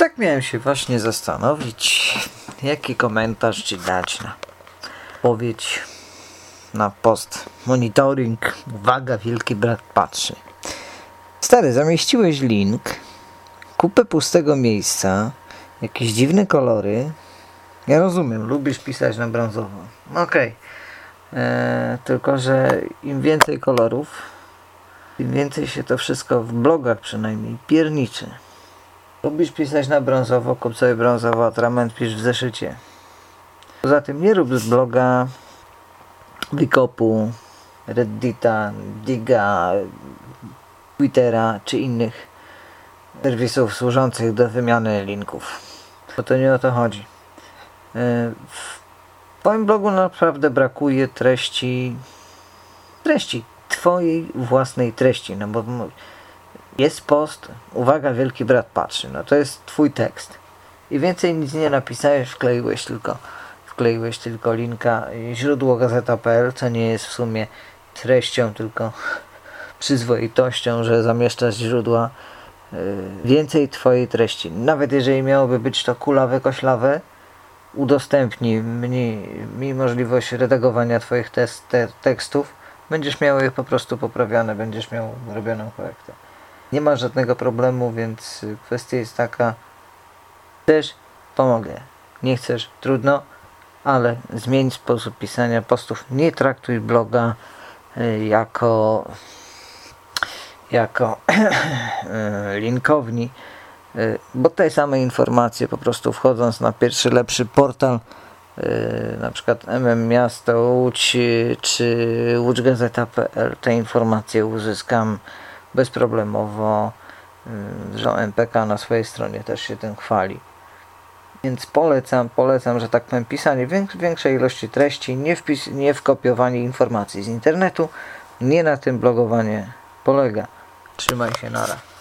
Tak miałem się właśnie zastanowić, jaki komentarz ci dać na odpowiedź na post monitoring. Uwaga, wielki brat patrzy. Stary, zamieściłeś link, kupę pustego miejsca, jakieś dziwne kolory. Ja rozumiem, lubisz pisać na brązowo. Okej. Eee, Tylko, że im więcej kolorów, tym więcej się to wszystko w blogach przynajmniej pierniczy. Lubisz pisać na brązowo, kup sobie brązowo, atrament pisz w zeszycie. Poza tym nie rób z bloga Wykopu, Reddita, Diga, Twittera czy innych serwisów służących do wymiany linków. Bo to nie o to chodzi. Yy, W twoim blogu naprawdę brakuje treści treści, twojej własnej treści, no bo jest post, uwaga, wielki brat patrzy, no to jest twój tekst. I więcej nic nie napisałeś, wkleiłeś tylko, wkleiłeś tylko linka źródło gazeta.pl, co nie jest w sumie treścią, tylko przyzwoitością, że zamieszczasz źródła y, więcej twojej treści. Nawet jeżeli miałoby być to kulawe, koślawe, udostępnij mi, mi możliwość redagowania twoich te, tekstów, będziesz miał je po prostu poprawiane, będziesz miał robioną korektę. Nie ma żadnego problemu, więc y, kwestia jest taka, chcesz, pomogę. Nie chcesz, trudno, ale zmień sposób pisania postów. Nie traktuj bloga y, jako jako y, linkowni, bo te same informacje po prostu wchodząc na pierwszy lepszy portal na przykład MM Miasto Łódź czy łódźgazeta.pl te informacje uzyskam bezproblemowo że MPK na swojej stronie też się tym chwali więc polecam, polecam, że tak powiem, pisanie więk- większej ilości treści, nie, wpis, nie wkopiowanie informacji z internetu, nie na tym blogowanie polega. Trzymaj się, nara.